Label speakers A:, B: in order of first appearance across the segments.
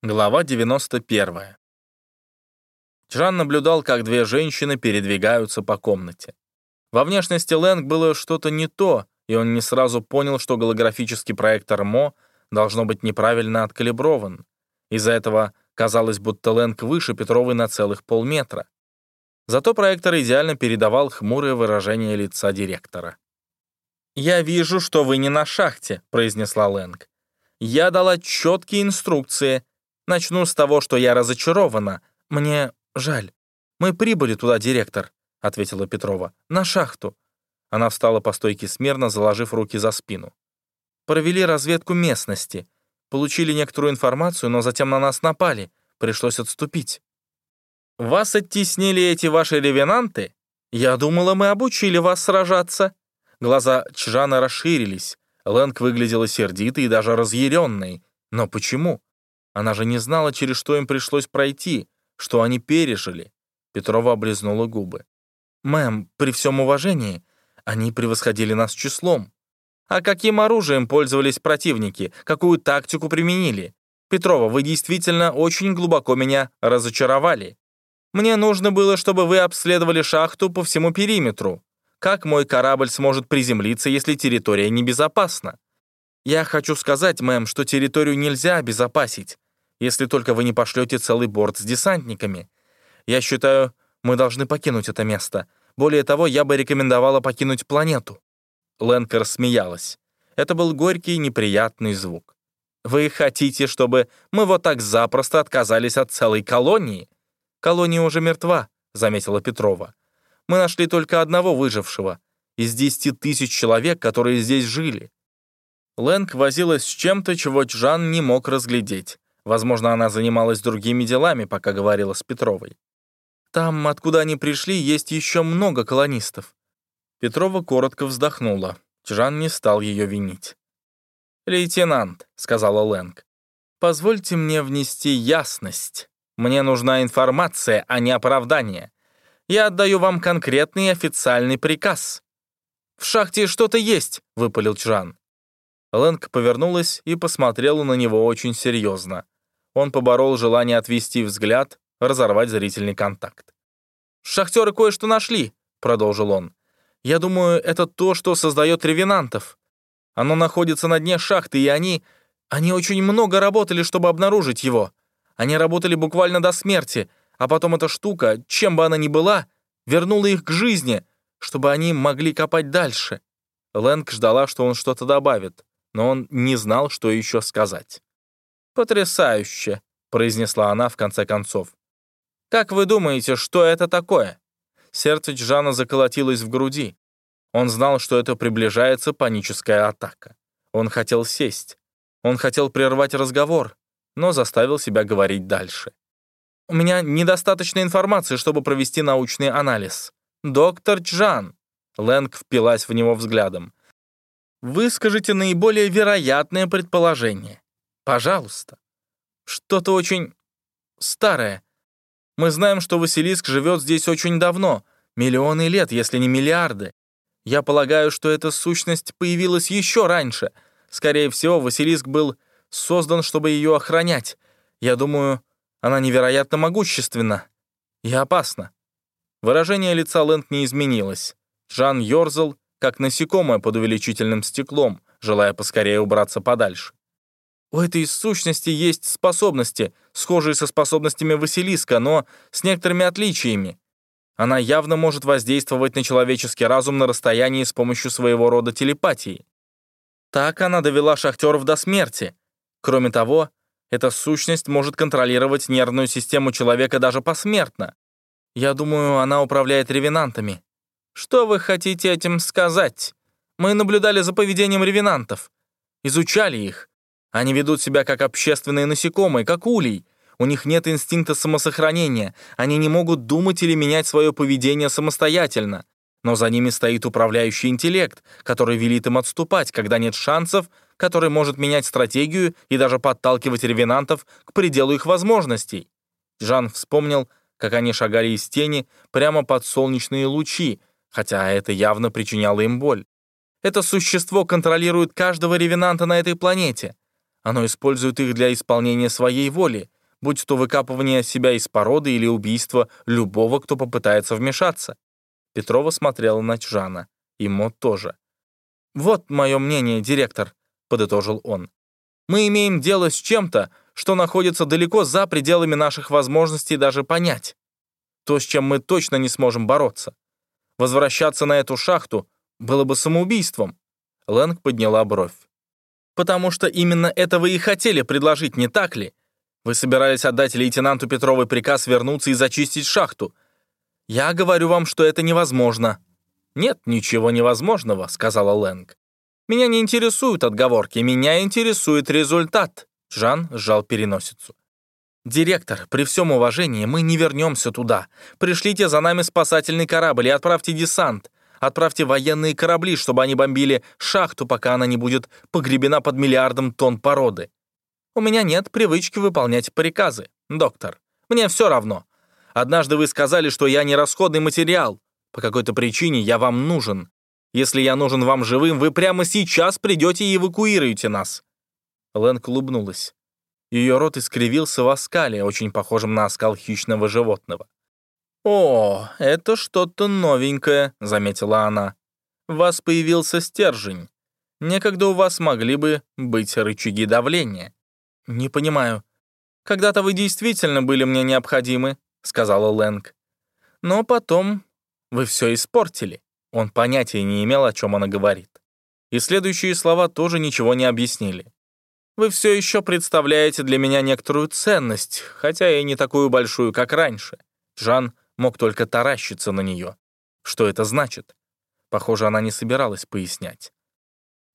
A: Глава 91. Джан наблюдал, как две женщины передвигаются по комнате. Во внешности Лэнг было что-то не то, и он не сразу понял, что голографический проектор МО должно быть неправильно откалиброван. Из-за этого казалось, будто Лэнг выше Петровой на целых полметра. Зато проектор идеально передавал хмурое выражение лица директора. «Я вижу, что вы не на шахте», — произнесла Лэнг. «Я дала четкие инструкции, Начну с того, что я разочарована. Мне жаль. Мы прибыли туда, директор», — ответила Петрова. «На шахту». Она встала по стойке смирно, заложив руки за спину. «Провели разведку местности. Получили некоторую информацию, но затем на нас напали. Пришлось отступить». «Вас оттеснили эти ваши ревенанты? Я думала, мы обучили вас сражаться». Глаза Чжана расширились. Лэнг выглядела сердитой и даже разъяренной. Но почему? Она же не знала, через что им пришлось пройти, что они пережили. Петрова облизнула губы. «Мэм, при всем уважении, они превосходили нас числом. А каким оружием пользовались противники? Какую тактику применили? Петрова, вы действительно очень глубоко меня разочаровали. Мне нужно было, чтобы вы обследовали шахту по всему периметру. Как мой корабль сможет приземлиться, если территория небезопасна? Я хочу сказать, мэм, что территорию нельзя обезопасить если только вы не пошлете целый борт с десантниками. Я считаю, мы должны покинуть это место. Более того, я бы рекомендовала покинуть планету». Ленкер смеялась. Это был горький неприятный звук. «Вы хотите, чтобы мы вот так запросто отказались от целой колонии?» «Колония уже мертва», — заметила Петрова. «Мы нашли только одного выжившего из десяти тысяч человек, которые здесь жили». Лэнг возилась с чем-то, чего Джан не мог разглядеть. Возможно, она занималась другими делами, пока говорила с Петровой. «Там, откуда они пришли, есть еще много колонистов». Петрова коротко вздохнула. Чжан не стал ее винить. «Лейтенант», — сказала Лэнг, — «позвольте мне внести ясность. Мне нужна информация, а не оправдание. Я отдаю вам конкретный официальный приказ». «В шахте что-то есть», — выпалил Чжан. Лэнг повернулась и посмотрела на него очень серьезно он поборол желание отвести взгляд, разорвать зрительный контакт. «Шахтеры кое-что нашли», — продолжил он. «Я думаю, это то, что создает ревенантов. Оно находится на дне шахты, и они... Они очень много работали, чтобы обнаружить его. Они работали буквально до смерти, а потом эта штука, чем бы она ни была, вернула их к жизни, чтобы они могли копать дальше». Лэнг ждала, что он что-то добавит, но он не знал, что еще сказать. «Потрясающе», — произнесла она в конце концов. «Как вы думаете, что это такое?» Сердце Джана заколотилось в груди. Он знал, что это приближается паническая атака. Он хотел сесть. Он хотел прервать разговор, но заставил себя говорить дальше. «У меня недостаточно информации, чтобы провести научный анализ. Доктор Джан!» Лэнг впилась в него взглядом. «Выскажите наиболее вероятное предположение. Пожалуйста. Что-то очень старое. Мы знаем, что Василиск живет здесь очень давно, миллионы лет, если не миллиарды. Я полагаю, что эта сущность появилась еще раньше. Скорее всего, Василиск был создан, чтобы ее охранять. Я думаю, она невероятно могущественна и опасна. Выражение лица Лэнд не изменилось. Жан ерзал, как насекомое под увеличительным стеклом, желая поскорее убраться подальше. У этой сущности есть способности, схожие со способностями Василиска, но с некоторыми отличиями. Она явно может воздействовать на человеческий разум на расстоянии с помощью своего рода телепатии. Так она довела шахтеров до смерти. Кроме того, эта сущность может контролировать нервную систему человека даже посмертно. Я думаю, она управляет ревенантами. Что вы хотите этим сказать? Мы наблюдали за поведением ревенантов, изучали их, они ведут себя как общественные насекомые, как улей. У них нет инстинкта самосохранения. Они не могут думать или менять свое поведение самостоятельно. Но за ними стоит управляющий интеллект, который велит им отступать, когда нет шансов, который может менять стратегию и даже подталкивать ревенантов к пределу их возможностей. Жан вспомнил, как они шагали из тени прямо под солнечные лучи, хотя это явно причиняло им боль. Это существо контролирует каждого ревенанта на этой планете. Оно использует их для исполнения своей воли, будь то выкапывание себя из породы или убийство любого, кто попытается вмешаться. Петрова смотрела на Чжана. Ему тоже. «Вот мое мнение, директор», — подытожил он. «Мы имеем дело с чем-то, что находится далеко за пределами наших возможностей даже понять. То, с чем мы точно не сможем бороться. Возвращаться на эту шахту было бы самоубийством». Лэнг подняла бровь. «Потому что именно это вы и хотели предложить, не так ли? Вы собирались отдать лейтенанту Петровой приказ вернуться и зачистить шахту. Я говорю вам, что это невозможно». «Нет ничего невозможного», — сказала Лэнг. «Меня не интересуют отговорки, меня интересует результат». Жан сжал переносицу. «Директор, при всем уважении, мы не вернемся туда. Пришлите за нами спасательный корабль и отправьте десант. Отправьте военные корабли, чтобы они бомбили шахту, пока она не будет погребена под миллиардом тонн породы. У меня нет привычки выполнять приказы, доктор. Мне все равно. Однажды вы сказали, что я не расходный материал. По какой-то причине я вам нужен. Если я нужен вам живым, вы прямо сейчас придете и эвакуируете нас». Лэнг улыбнулась. Ее рот искривился в оскале, очень похожем на оскал хищного животного. «О, это что-то новенькое», — заметила она. «У вас появился стержень. Некогда у вас могли бы быть рычаги давления. «Не понимаю. Когда-то вы действительно были мне необходимы», — сказала Лэнг. «Но потом вы все испортили». Он понятия не имел, о чем она говорит. И следующие слова тоже ничего не объяснили. «Вы все еще представляете для меня некоторую ценность, хотя и не такую большую, как раньше». Жан мог только таращиться на нее. Что это значит? Похоже, она не собиралась пояснять.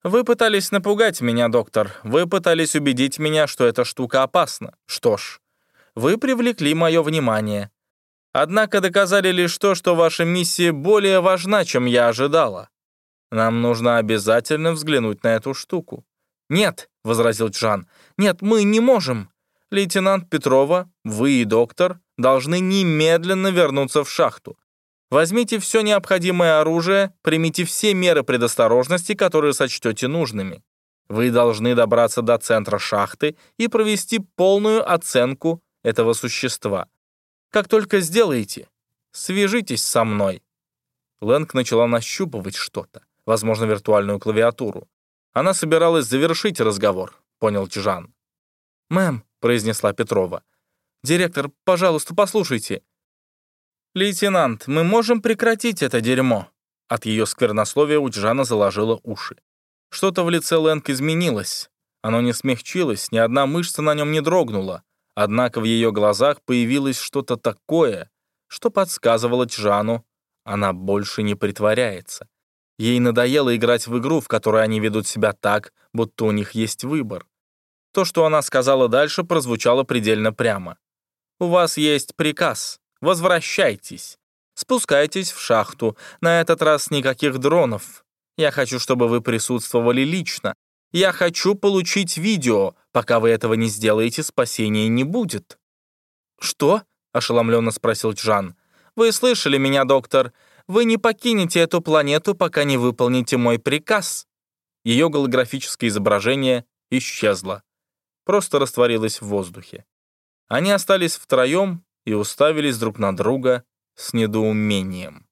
A: «Вы пытались напугать меня, доктор. Вы пытались убедить меня, что эта штука опасна. Что ж, вы привлекли мое внимание. Однако доказали лишь то, что ваша миссия более важна, чем я ожидала. Нам нужно обязательно взглянуть на эту штуку». «Нет», — возразил Джан, — «нет, мы не можем. Лейтенант Петрова, вы и доктор должны немедленно вернуться в шахту. Возьмите все необходимое оружие, примите все меры предосторожности, которые сочтете нужными. Вы должны добраться до центра шахты и провести полную оценку этого существа. Как только сделаете, свяжитесь со мной». Лэнг начала нащупывать что-то, возможно, виртуальную клавиатуру. Она собиралась завершить разговор, понял Чжан. «Мэм», — произнесла Петрова, — «директор, пожалуйста, послушайте. «Лейтенант, мы можем прекратить это дерьмо?» От ее сквернословия у Джана заложило уши. Что-то в лице Лэнг изменилось. Оно не смягчилось, ни одна мышца на нем не дрогнула. Однако в ее глазах появилось что-то такое, что подсказывало Джану, она больше не притворяется. Ей надоело играть в игру, в которой они ведут себя так, будто у них есть выбор. То, что она сказала дальше, прозвучало предельно прямо. «У вас есть приказ. Возвращайтесь. Спускайтесь в шахту. На этот раз никаких дронов. Я хочу, чтобы вы присутствовали лично. Я хочу получить видео. Пока вы этого не сделаете, спасения не будет». «Что?» — ошеломленно спросил Джан. «Вы слышали меня, доктор. Вы не покинете эту планету, пока не выполните мой приказ». Ее голографическое изображение исчезло. Просто растворилось в воздухе. Они остались втроем, и уставились друг на друга с недоумением.